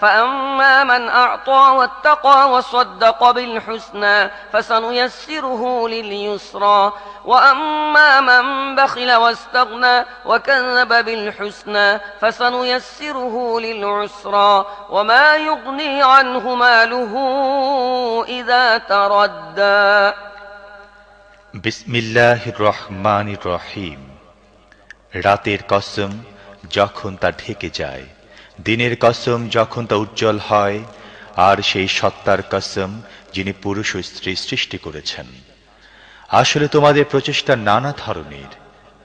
فأما من أعطى واتقى وصدق بالحسنى فسنيسره لليسرى وأما من بخل واستغنى وكذب بالحسنى فسنيسره للعسرى وما يغني عنه ماله إذا تردى বিসমিল্লাহ রহমান রহিম রাতের কসম যখন তা ঢেকে যায় দিনের কসম যখন তা উজ্জ্বল হয়, আর সেই সত্তার কসম যিনি পুরুষ ও স্ত্রী সৃষ্টি করেছেন। আসলে তোমাদের প্রচেষ্টা নানা ধরনের।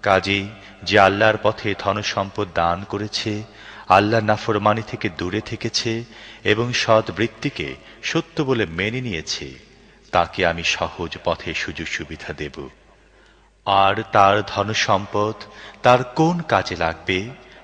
কাজেই যে আল্লাহর পথে ধনসম্পদ দান করেছে আল্লাহ নাফরমানি থেকে দূরে থেকেছে এবং সৎ বৃত্তিকে সত্য বলে মেনে নিয়েছে, তাকে আমি সহজ পথে সুযোগ সুবিধা দেব। আর তার ধনসম্পদ তার কোন কাজে লাগবে?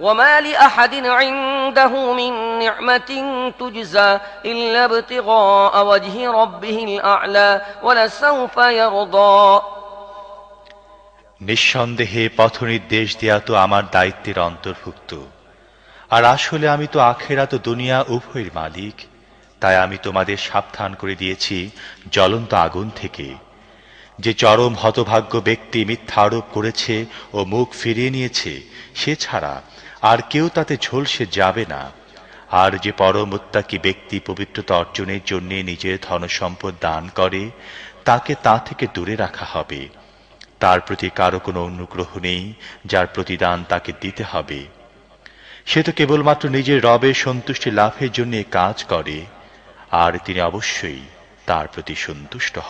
وما لأحد عنده من نعمة تجزى إلا ابتغاء وجه ربه الأعلى ولسوف يرضى নিঃসন্দেহে পথ নির্দেশ দেয়া তো আমার দায়িত্বের অন্তর্ভুক্ত আর আসলে আমি তো আখেরাত দুনিয়া উভয়ের মালিক তাই আমি তোমাদের সাবধান করে দিয়েছি জ্বলন্ত আগুন থেকে যে চরম হতভাগ্য ব্যক্তি মিথ্যা আরোপ করেছে ও মুখ ফিরিয়ে নিয়েছে সে ছাড়া আর কেউ তাতে ঝলসে যাবে না। আর যে পরম উত্তাকি ব্যক্তি পবিত্রতা অর্জনের জন্য নিজের ধনসম্পদ দান করে, তাকে তা থেকে দূরে রাখা হবে। তার প্রতি কারও কোনো অনুগ্রহ নেই, যার প্রতিদান তাকে দিতে হবে। সে তো কেবলমাত্র নিজের রবের সন্তুষ্টি লাভের জন্য কাজ করে, আর তিনি অবশ্যই তার প্রতি সন্তুষ্ট হবে